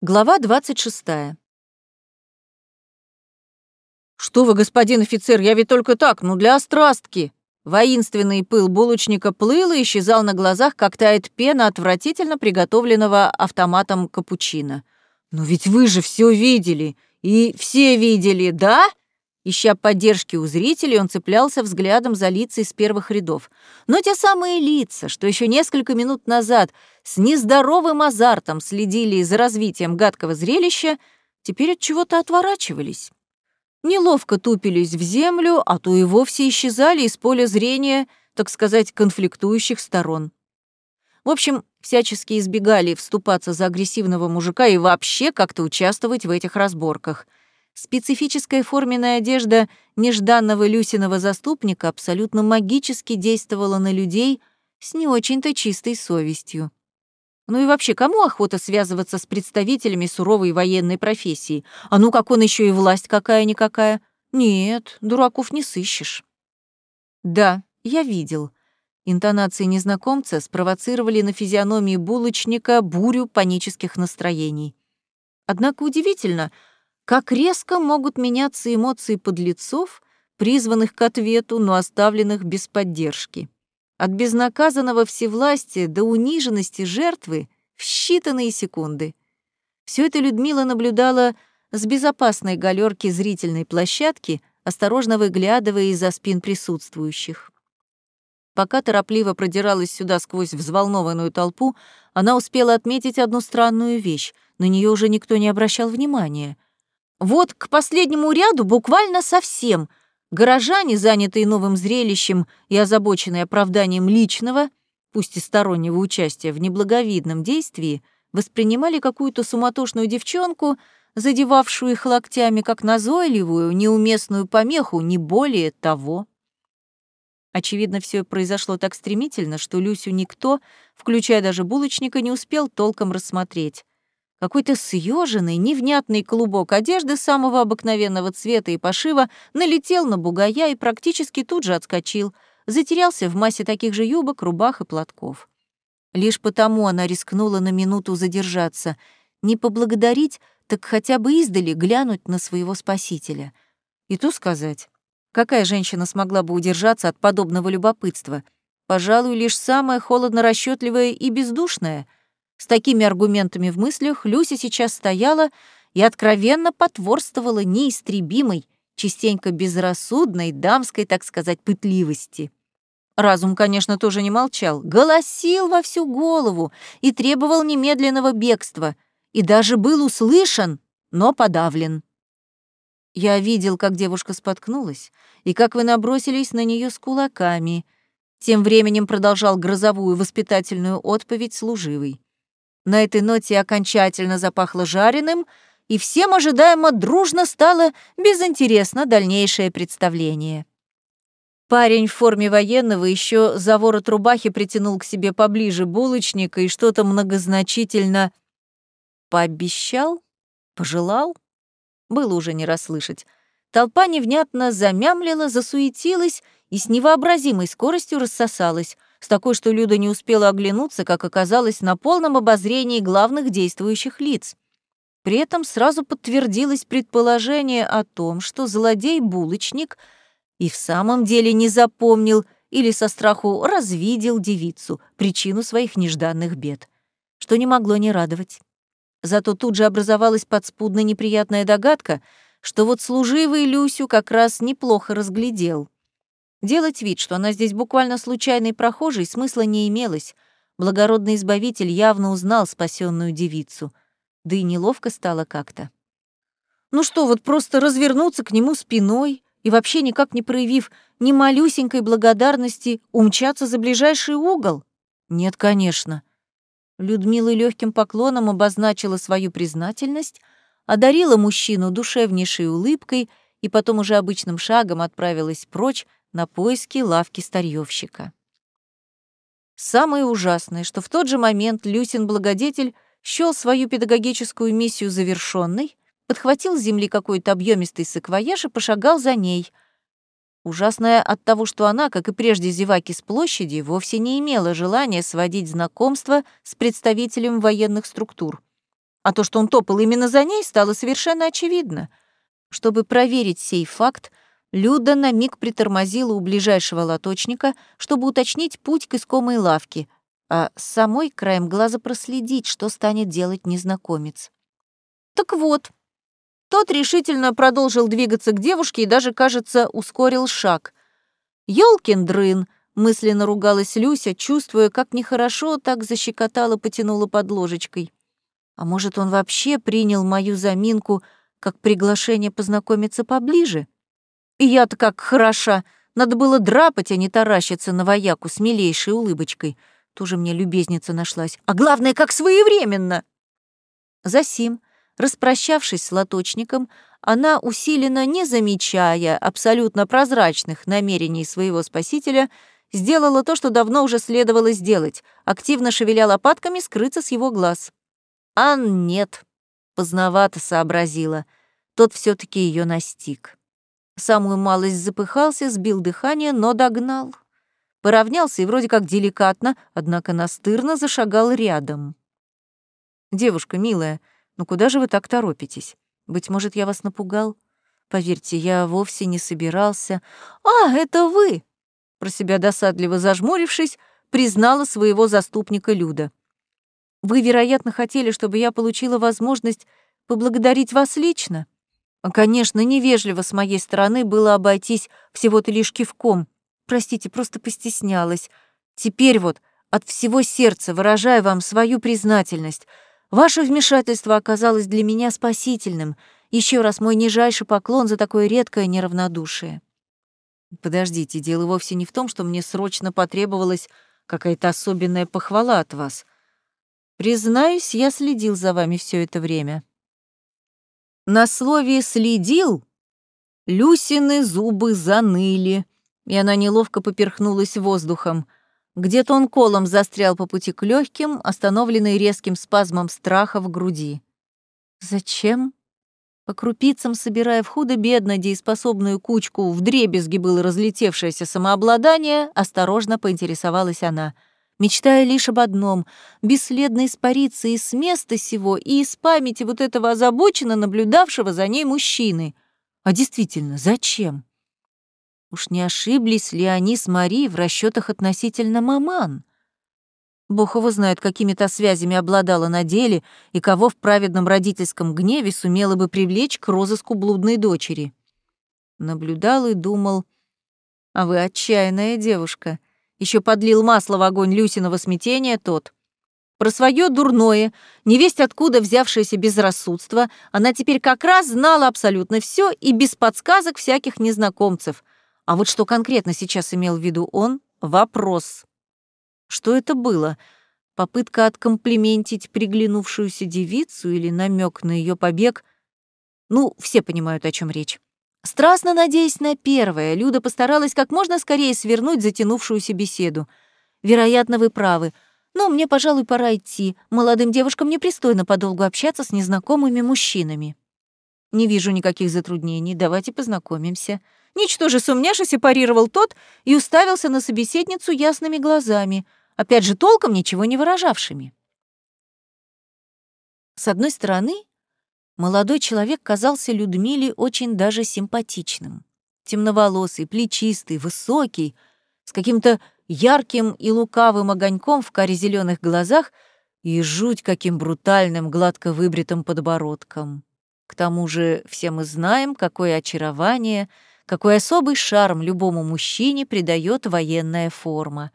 Глава 26. «Что вы, господин офицер, я ведь только так, ну для острастки!» Воинственный пыл булочника плыл и исчезал на глазах, как тает пена отвратительно приготовленного автоматом капучино. «Но ведь вы же все видели, и все видели, да?» Ища поддержки у зрителей, он цеплялся взглядом за лица из первых рядов. Но те самые лица, что еще несколько минут назад с нездоровым азартом следили за развитием гадкого зрелища, теперь от чего-то отворачивались. Неловко тупились в землю, а то и вовсе исчезали из поля зрения, так сказать, конфликтующих сторон. В общем, всячески избегали вступаться за агрессивного мужика и вообще как-то участвовать в этих разборках — Специфическая форменная одежда нежданного Люсиного заступника абсолютно магически действовала на людей с не очень-то чистой совестью. Ну и вообще, кому охота связываться с представителями суровой военной профессии? А ну как он еще и власть какая-никакая? Нет, дураков не сыщешь. Да, я видел. Интонации незнакомца спровоцировали на физиономии булочника бурю панических настроений. Однако удивительно — как резко могут меняться эмоции подлецов, призванных к ответу, но оставленных без поддержки. От безнаказанного всевластия до униженности жертвы в считанные секунды. Все это Людмила наблюдала с безопасной галерки зрительной площадки, осторожно выглядывая из-за спин присутствующих. Пока торопливо продиралась сюда сквозь взволнованную толпу, она успела отметить одну странную вещь. На нее уже никто не обращал внимания — вот к последнему ряду буквально совсем горожане, занятые новым зрелищем и озабоченные оправданием личного, пусть и стороннего участия в неблаговидном действии, воспринимали какую-то суматошную девчонку, задевавшую их локтями как назойливую, неуместную помеху, не более того. Очевидно, все произошло так стремительно, что Люсю никто, включая даже булочника, не успел толком рассмотреть. Какой-то съеженный, невнятный клубок одежды самого обыкновенного цвета и пошива налетел на бугая и практически тут же отскочил, затерялся в массе таких же юбок, рубах и платков. Лишь потому она рискнула на минуту задержаться, не поблагодарить, так хотя бы издали глянуть на своего спасителя. И то сказать, какая женщина смогла бы удержаться от подобного любопытства? Пожалуй, лишь самая холодно расчетливая и бездушная — с такими аргументами в мыслях Люся сейчас стояла и откровенно потворствовала неистребимой, частенько безрассудной дамской, так сказать, пытливости. Разум, конечно, тоже не молчал, голосил во всю голову и требовал немедленного бегства, и даже был услышан, но подавлен. Я видел, как девушка споткнулась, и как вы набросились на нее с кулаками. Тем временем продолжал грозовую воспитательную отповедь служивый. На этой ноте окончательно запахло жареным, и всем ожидаемо дружно стало безинтересно дальнейшее представление. Парень в форме военного еще за ворот рубахи притянул к себе поближе булочника и что-то многозначительно пообещал, пожелал. Было уже не расслышать. Толпа невнятно замямлила, засуетилась и с невообразимой скоростью рассосалась с такой, что Люда не успела оглянуться, как оказалось, на полном обозрении главных действующих лиц. При этом сразу подтвердилось предположение о том, что злодей-булочник и в самом деле не запомнил или со страху развидел девицу, причину своих нежданных бед, что не могло не радовать. Зато тут же образовалась подспудно неприятная догадка, что вот служивый Люсю как раз неплохо разглядел. Делать вид, что она здесь буквально случайный прохожий, смысла не имелось. Благородный избавитель явно узнал спасенную девицу. Да и неловко стало как-то. Ну что, вот просто развернуться к нему спиной и вообще никак не проявив ни малюсенькой благодарности, умчаться за ближайший угол? Нет, конечно. Людмила легким поклоном обозначила свою признательность, одарила мужчину душевнейшей улыбкой и потом уже обычным шагом отправилась прочь, на поиски лавки старьевщика. Самое ужасное, что в тот же момент Люсин-благодетель счёл свою педагогическую миссию завершенной, подхватил с земли какой-то объемистый саквояж и пошагал за ней. Ужасное от того, что она, как и прежде зеваки с площади, вовсе не имела желания сводить знакомство с представителем военных структур. а то, что он топал именно за ней, стало совершенно очевидно. Чтобы проверить сей факт, Люда на миг притормозила у ближайшего лоточника, чтобы уточнить путь к искомой лавке, а самой краем глаза проследить, что станет делать незнакомец. Так вот, тот решительно продолжил двигаться к девушке и даже, кажется, ускорил шаг. «Ёлкин дрын!» — мысленно ругалась Люся, чувствуя, как нехорошо так защекотала, потянула под ложечкой. А может, он вообще принял мою заминку как приглашение познакомиться поближе? И я-то как хороша. Надо было драпать, а не таращиться на вояку с милейшей улыбочкой. Тоже мне любезница нашлась. А главное, как своевременно. Засим, распрощавшись с лоточником, она, усиленно не замечая абсолютно прозрачных намерений своего спасителя, сделала то, что давно уже следовало сделать, активно шевеля лопатками скрыться с его глаз. А нет, поздновато сообразила, тот все таки ее настиг. Самую малость запыхался, сбил дыхание, но догнал. Поравнялся и вроде как деликатно, однако настырно зашагал рядом. «Девушка, милая, ну куда же вы так торопитесь? Быть может, я вас напугал? Поверьте, я вовсе не собирался. А, это вы!» Про себя досадливо зажмурившись, признала своего заступника Люда. «Вы, вероятно, хотели, чтобы я получила возможность поблагодарить вас лично?» Конечно, невежливо с моей стороны было обойтись всего-то лишь кивком. Простите, просто постеснялась. Теперь вот от всего сердца выражаю вам свою признательность. Ваше вмешательство оказалось для меня спасительным. Еще раз мой нижайший поклон за такое редкое неравнодушие. Подождите, дело вовсе не в том, что мне срочно потребовалась какая-то особенная похвала от вас. Признаюсь, я следил за вами все это время. На слове «следил» Люсины зубы заныли, и она неловко поперхнулась воздухом. Где-то он колом застрял по пути к легким, остановленный резким спазмом страха в груди. «Зачем?» По крупицам, собирая в худо-бедно дееспособную кучку, в дребезги было разлетевшееся самообладание, осторожно поинтересовалась она — мечтая лишь об одном — бесследно испариться из места сего и из памяти вот этого озабоченно наблюдавшего за ней мужчины. А действительно, зачем? Уж не ошиблись ли они с Марией в расчетах относительно маман? Бог его знает, какими-то связями обладала на деле и кого в праведном родительском гневе сумела бы привлечь к розыску блудной дочери. Наблюдал и думал, а вы отчаянная девушка — еще подлил масло в огонь Люсиного смятения тот. Про свое дурное, невесть откуда взявшееся безрассудство, она теперь как раз знала абсолютно все и без подсказок всяких незнакомцев. А вот что конкретно сейчас имел в виду он — вопрос. Что это было? Попытка откомплиментить приглянувшуюся девицу или намек на ее побег? Ну, все понимают, о чем речь. Страстно надеясь на первое, Люда постаралась как можно скорее свернуть затянувшуюся беседу. «Вероятно, вы правы. Но мне, пожалуй, пора идти. Молодым девушкам непристойно подолгу общаться с незнакомыми мужчинами». «Не вижу никаких затруднений. Давайте познакомимся». Ничтоже сумняшися парировал тот и уставился на собеседницу ясными глазами, опять же толком ничего не выражавшими. С одной стороны, Молодой человек казался Людмиле очень даже симпатичным. Темноволосый, плечистый, высокий, с каким-то ярким и лукавым огоньком в каре зеленых глазах и жуть каким брутальным, гладко выбритым подбородком. К тому же все мы знаем, какое очарование, какой особый шарм любому мужчине придает военная форма.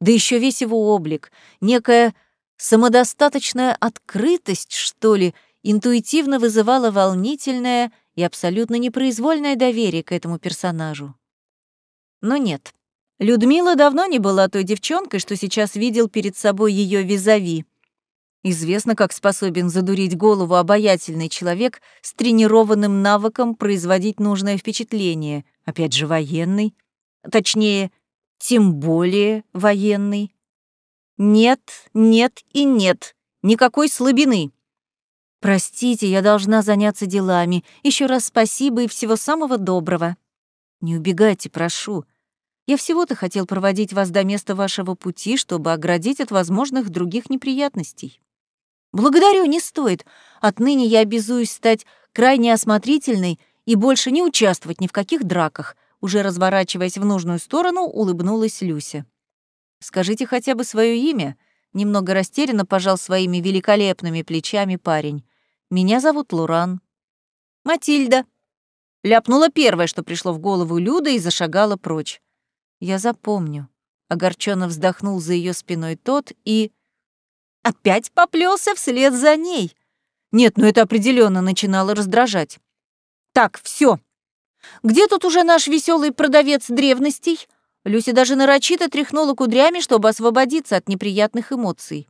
Да еще весь его облик, некая самодостаточная открытость, что ли, интуитивно вызывало волнительное и абсолютно непроизвольное доверие к этому персонажу. Но нет, Людмила давно не была той девчонкой, что сейчас видел перед собой ее визави. Известно, как способен задурить голову обаятельный человек с тренированным навыком производить нужное впечатление, опять же военный, точнее, тем более военный. Нет, нет и нет, никакой слабины. «Простите, я должна заняться делами. Еще раз спасибо и всего самого доброго». «Не убегайте, прошу. Я всего-то хотел проводить вас до места вашего пути, чтобы оградить от возможных других неприятностей». «Благодарю, не стоит. Отныне я обязуюсь стать крайне осмотрительной и больше не участвовать ни в каких драках», уже разворачиваясь в нужную сторону, улыбнулась Люся. «Скажите хотя бы свое имя», — немного растерянно пожал своими великолепными плечами парень. «Меня зовут Луран». «Матильда», — ляпнула первое, что пришло в голову Люда, и зашагала прочь. «Я запомню», — огорченно вздохнул за ее спиной тот и... Опять поплелся вслед за ней. Нет, ну это определенно начинало раздражать. Так, все. Где тут уже наш веселый продавец древностей? Люся даже нарочито тряхнула кудрями, чтобы освободиться от неприятных эмоций.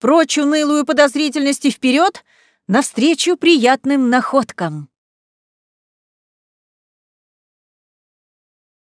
Прочь унылую подозрительность и вперед, навстречу приятным находкам.